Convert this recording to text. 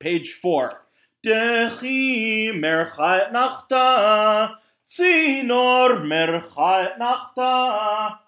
Page four. Dechi merchat nachta, zinor merchat nachta.